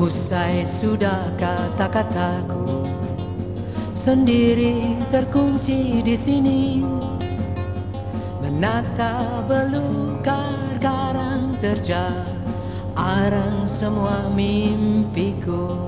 Usai sudah kata-kataku Sendiri terkunci di sini. Menata belukar karang terjal Arang semua mimpiku.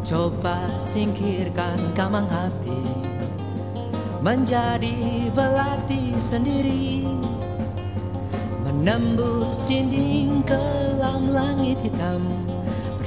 Coba singkirkan kamang hati Menjadi belati sendiri. Menembus dinding kelam langit hitam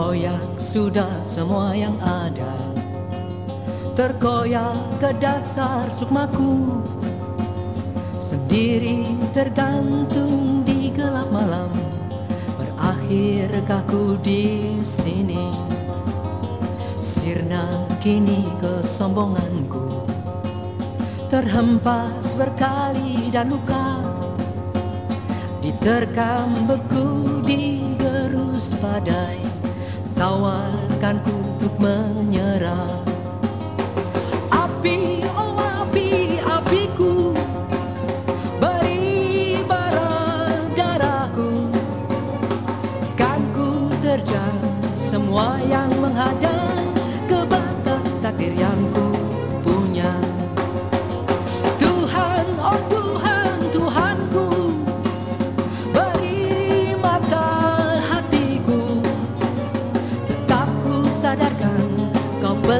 Koyak sudah semua yang ada. Terkoyak ke dasar sukmaku. Sendiri tergantung di gelap malam. Berakhir kaku di sini? Sirna kini kesombonganku. Terhempas berkali dan luka. Diterkam beku digerus Tawarkanku untuk menyerah. Api, oh api, apiku Beri bara darahku. Kan ku terjang semua yang menghadang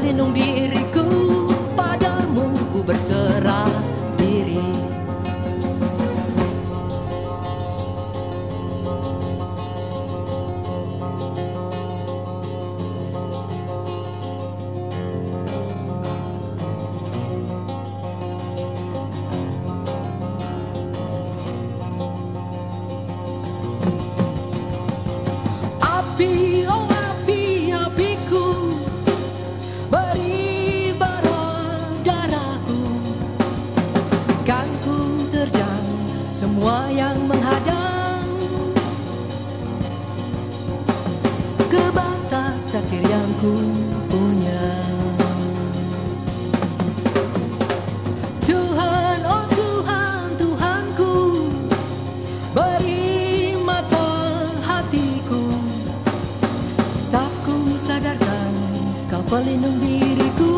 Kau pelindung diriku Padamu ku berserah semua yang menghadang. Ke batas takdir yang ku punya. Tuhan, oh Tuhan, Tuhanku Beri mata hatiku. Tak ku sadarkan kau pelindung diriku